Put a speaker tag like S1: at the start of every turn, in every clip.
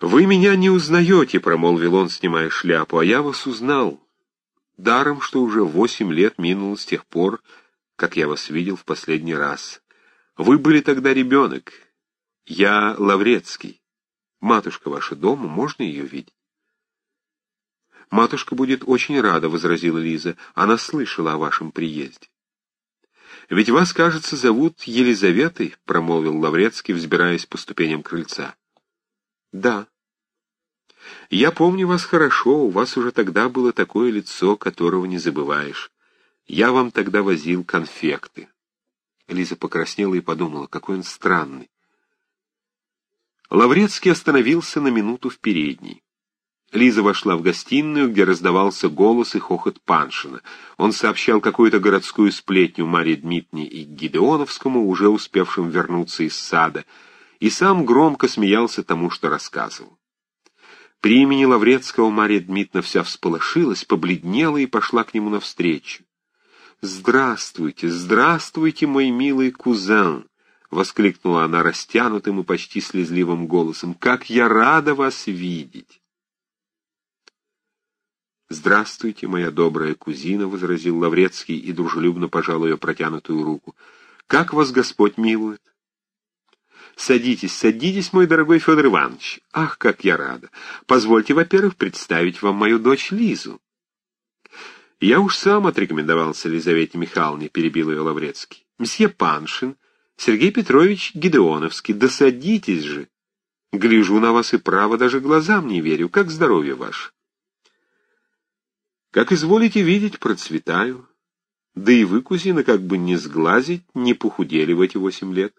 S1: «Вы меня не узнаете», — промолвил он, снимая шляпу, — «а я вас узнал. Даром, что уже восемь лет минуло с тех пор, как я вас видел в последний раз. Вы были тогда ребенок. Я Лаврецкий. Матушка ваша дома, можно ее видеть?» «Матушка будет очень рада», — возразила Лиза. «Она слышала о вашем приезде». «Ведь вас, кажется, зовут Елизаветой», — промолвил Лаврецкий, взбираясь по ступеням крыльца. Да. Я помню вас хорошо, у вас уже тогда было такое лицо, которого не забываешь. Я вам тогда возил конфекты. Лиза покраснела и подумала, какой он странный. Лаврецкий остановился на минуту в передней. Лиза вошла в гостиную, где раздавался голос и хохот Паншина. Он сообщал какую-то городскую сплетню Марье Дмитриевне и Гидеоновскому, уже успевшим вернуться из сада — и сам громко смеялся тому, что рассказывал. При имени Лаврецкого Марья Дмитриевна вся всполошилась, побледнела и пошла к нему навстречу. «Здравствуйте, здравствуйте, мой милый кузен!» — воскликнула она растянутым и почти слезливым голосом. «Как я рада вас видеть!» «Здравствуйте, моя добрая кузина», — возразил Лаврецкий и дружелюбно пожал ее протянутую руку. «Как вас Господь милует?» Садитесь, садитесь, мой дорогой Федор Иванович. Ах, как я рада. Позвольте, во-первых, представить вам мою дочь Лизу. Я уж сам отрекомендовался Елизавете Михайловне, перебил ее Лаврецкий. Мсье Паншин, Сергей Петрович Гидеоновский, да садитесь же. Гляжу на вас и право, даже глазам не верю. Как здоровье ваше? Как изволите видеть, процветаю. Да и вы, кузина, как бы не сглазить, не похудели в эти восемь лет.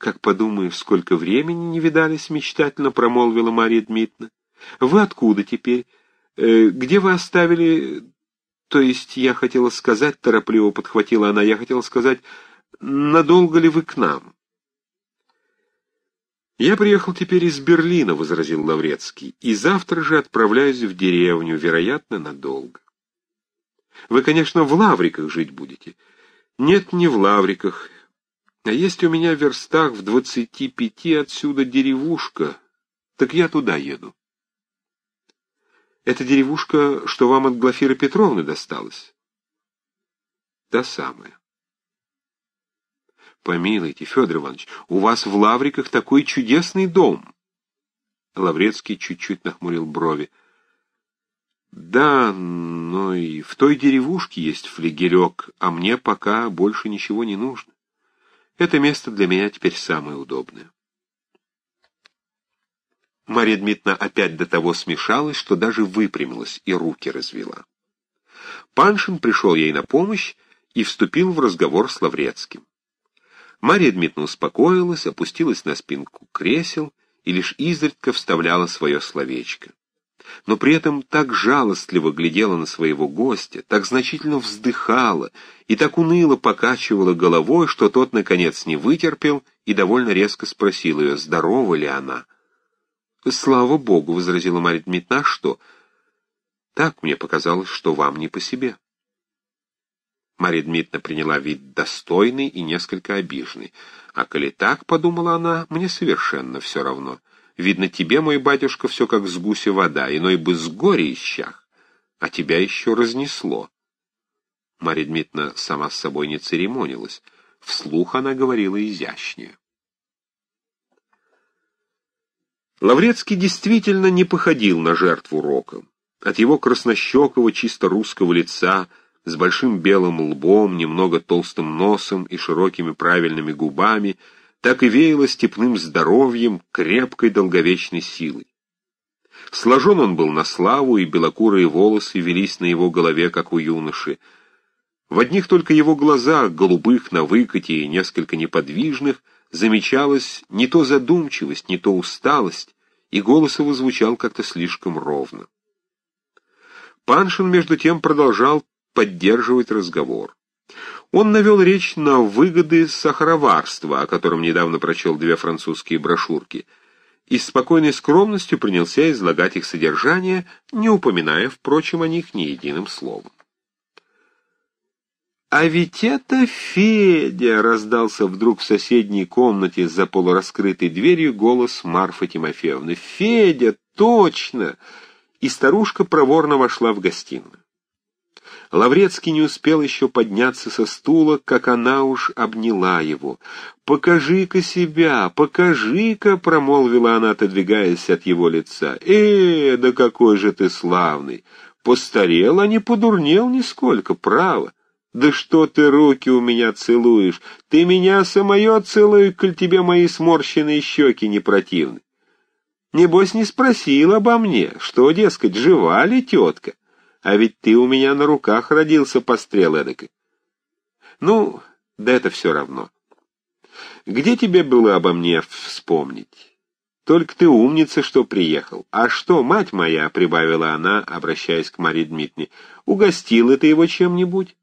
S1: «Как подумаешь, сколько времени не видались», — мечтательно промолвила Мария Дмитриевна. «Вы откуда теперь? Э, где вы оставили...» «То есть я хотела сказать, — торопливо подхватила она, — я хотела сказать, надолго ли вы к нам?» «Я приехал теперь из Берлина», — возразил Лаврецкий, — «и завтра же отправляюсь в деревню, вероятно, надолго». «Вы, конечно, в Лавриках жить будете». «Нет, не в Лавриках. А есть у меня в верстах в двадцати пяти отсюда деревушка, так я туда еду. Это деревушка, что вам от Глафиры Петровны досталась? Та самая. Помилуйте, Федор Иванович, у вас в Лавриках такой чудесный дом. Лаврецкий чуть-чуть нахмурил брови. Да, но и в той деревушке есть флигелек, а мне пока больше ничего не нужно. Это место для меня теперь самое удобное. Марья Дмитриевна опять до того смешалась, что даже выпрямилась и руки развела. Паншин пришел ей на помощь и вступил в разговор с Лаврецким. Марья Дмитриевна успокоилась, опустилась на спинку кресел и лишь изредка вставляла свое словечко но при этом так жалостливо глядела на своего гостя, так значительно вздыхала и так уныло покачивала головой, что тот, наконец, не вытерпел и довольно резко спросил ее, здорова ли она. «Слава Богу!» — возразила Марья Дмитриевна, — «что?» «Так мне показалось, что вам не по себе». Марья Дмитриевна приняла вид достойный и несколько обиженный. «А коли так, — подумала она, — мне совершенно все равно». Видно, тебе, мой батюшка, все как с гуся вода, иной бы с горя исчах, а тебя еще разнесло. Марья Дмитриевна сама с собой не церемонилась. Вслух она говорила изящнее. Лаврецкий действительно не походил на жертву рока. От его краснощекого, чисто русского лица, с большим белым лбом, немного толстым носом и широкими правильными губами — так и веяло степным здоровьем, крепкой долговечной силой. Сложен он был на славу, и белокурые волосы велись на его голове, как у юноши. В одних только его глазах, голубых на выкате и несколько неподвижных, замечалась не то задумчивость, не то усталость, и голос его звучал как-то слишком ровно. Паншин, между тем, продолжал поддерживать разговор. Он навел речь на выгоды сахароварства, о котором недавно прочел две французские брошюрки, и с спокойной скромностью принялся излагать их содержание, не упоминая, впрочем, о них ни единым словом. «А ведь это Федя!» — раздался вдруг в соседней комнате за полураскрытой дверью голос Марфы Тимофеевны. «Федя, точно!» И старушка проворно вошла в гостиную. Лаврецкий не успел еще подняться со стула, как она уж обняла его. «Покажи-ка себя, покажи-ка!» — промолвила она, отодвигаясь от его лица. «Э, да какой же ты славный! Постарел, а не подурнел нисколько, право!» «Да что ты руки у меня целуешь? Ты меня самое целуй, коль тебе мои сморщенные щеки не противны. Небось, не спросил обо мне, что, дескать, жива ли тетка? А ведь ты у меня на руках родился пострел эдакой. Ну, да это все равно. Где тебе было обо мне вспомнить? Только ты умница, что приехал. А что, мать моя, — прибавила она, обращаясь к Марии Дмитриевне, — угостила ты его чем-нибудь?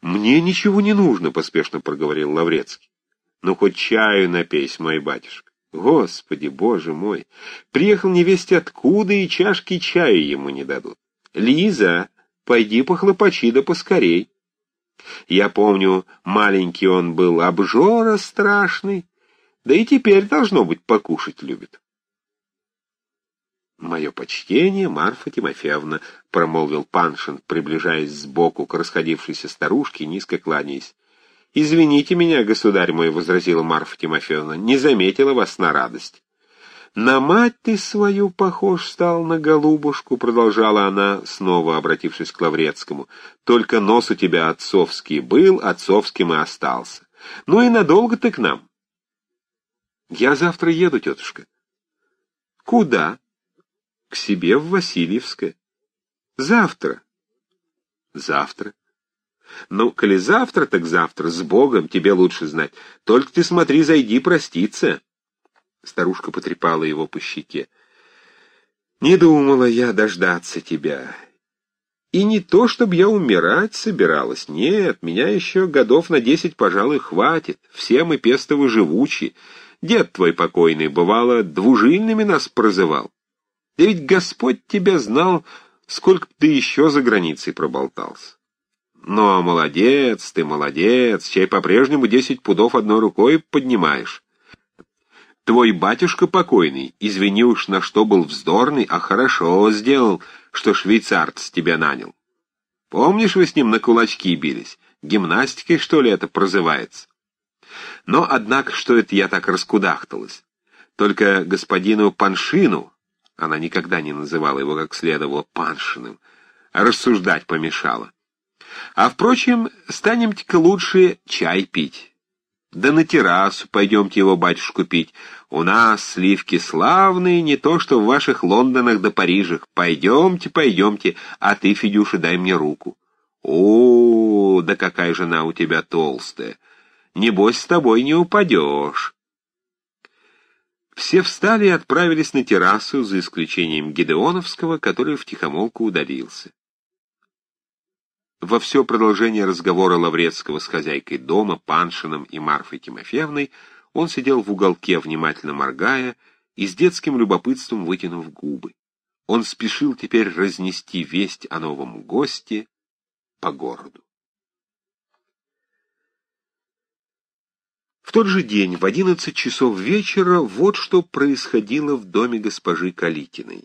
S1: «Мне ничего не нужно», — поспешно проговорил Лаврецкий. «Ну, хоть чаю напейся, мой батюшка». Господи, боже мой! Приехал невесте откуда, и чашки чая ему не дадут. Лиза, пойди похлопочи да поскорей. Я помню, маленький он был, обжора страшный, да и теперь, должно быть, покушать любит. «Мое почтение, Марфа Тимофеевна», — промолвил Паншин, приближаясь сбоку к расходившейся старушке, низко кланяясь. «Извините меня, государь мой», — возразила Марфа Тимофеевна, — «не заметила вас на радость». «На мать ты свою похож стал на голубушку», — продолжала она, снова обратившись к Лаврецкому. «Только нос у тебя отцовский был, отцовским и остался. Ну и надолго ты к нам?» «Я завтра еду, тетушка». «Куда?» к себе в Васильевское. Завтра. Завтра. Ну, коли завтра, так завтра, с Богом, тебе лучше знать. Только ты смотри, зайди проститься. Старушка потрепала его по щеке. Не думала я дождаться тебя. И не то, чтобы я умирать собиралась. Нет, меня еще годов на десять, пожалуй, хватит. Все мы пестовы живучи. Дед твой покойный, бывало, двужильными нас прозывал. Да ведь Господь тебя знал, сколько ты еще за границей проболтался. Ну, молодец, ты молодец, чай по-прежнему десять пудов одной рукой поднимаешь. Твой батюшка покойный, извини уж, на что был вздорный, а хорошо сделал, что швейцарц тебя нанял. Помнишь, вы с ним на кулачки бились? Гимнастикой, что ли, это прозывается? Но, однако, что это я так раскудахталась? Только господину Паншину, она никогда не называла его как следовало Паншиным, рассуждать помешала. А, впрочем, станемте-ка лучше чай пить. Да на террасу пойдемте его батюшку пить. У нас сливки славные, не то что в ваших Лондонах да Парижах. Пойдемте, пойдемте, а ты, Федюша, дай мне руку. О, да какая жена у тебя толстая! Небось, с тобой не упадешь. Все встали и отправились на террасу, за исключением Гидеоновского, который втихомолку удалился. Во все продолжение разговора Лаврецкого с хозяйкой дома, Паншином и Марфой Тимофеевной он сидел в уголке, внимательно моргая и с детским любопытством вытянув губы. Он спешил теперь разнести весть о новом госте по городу. В тот же день, в одиннадцать часов вечера, вот что происходило в доме госпожи Калитиной.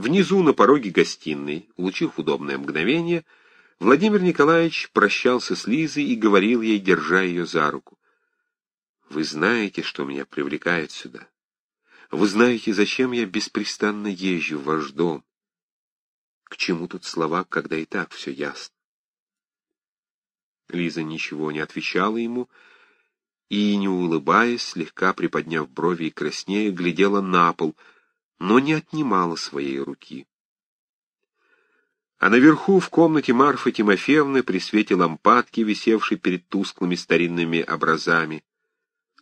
S1: Внизу, на пороге гостиной, улучив удобное мгновение, Владимир Николаевич прощался с Лизой и говорил ей, держа ее за руку. «Вы знаете, что меня привлекает сюда. Вы знаете, зачем я беспрестанно езжу в ваш дом. К чему тут слова, когда и так все ясно? Лиза ничего не отвечала ему и, не улыбаясь, слегка приподняв брови и краснея, глядела на пол, но не отнимала своей руки. А наверху, в комнате Марфы Тимофеевны, при свете лампадки, висевшей перед тусклыми старинными образами,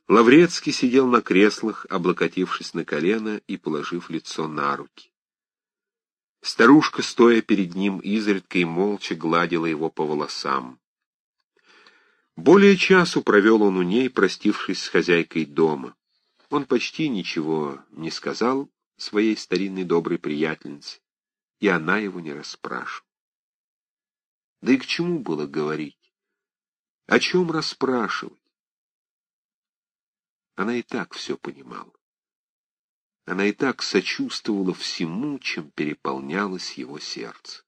S1: Лаврецкий сидел на креслах, облокотившись на колено и положив лицо на руки. Старушка, стоя перед ним, изредка и молча гладила его по волосам. Более часу провел он у ней, простившись с хозяйкой дома. Он почти ничего не сказал своей старинной доброй приятельнице, и она его не расспрашивала. Да и к чему было говорить? О чем расспрашивать? Она и так все понимала. Она и так сочувствовала всему, чем переполнялось его сердце.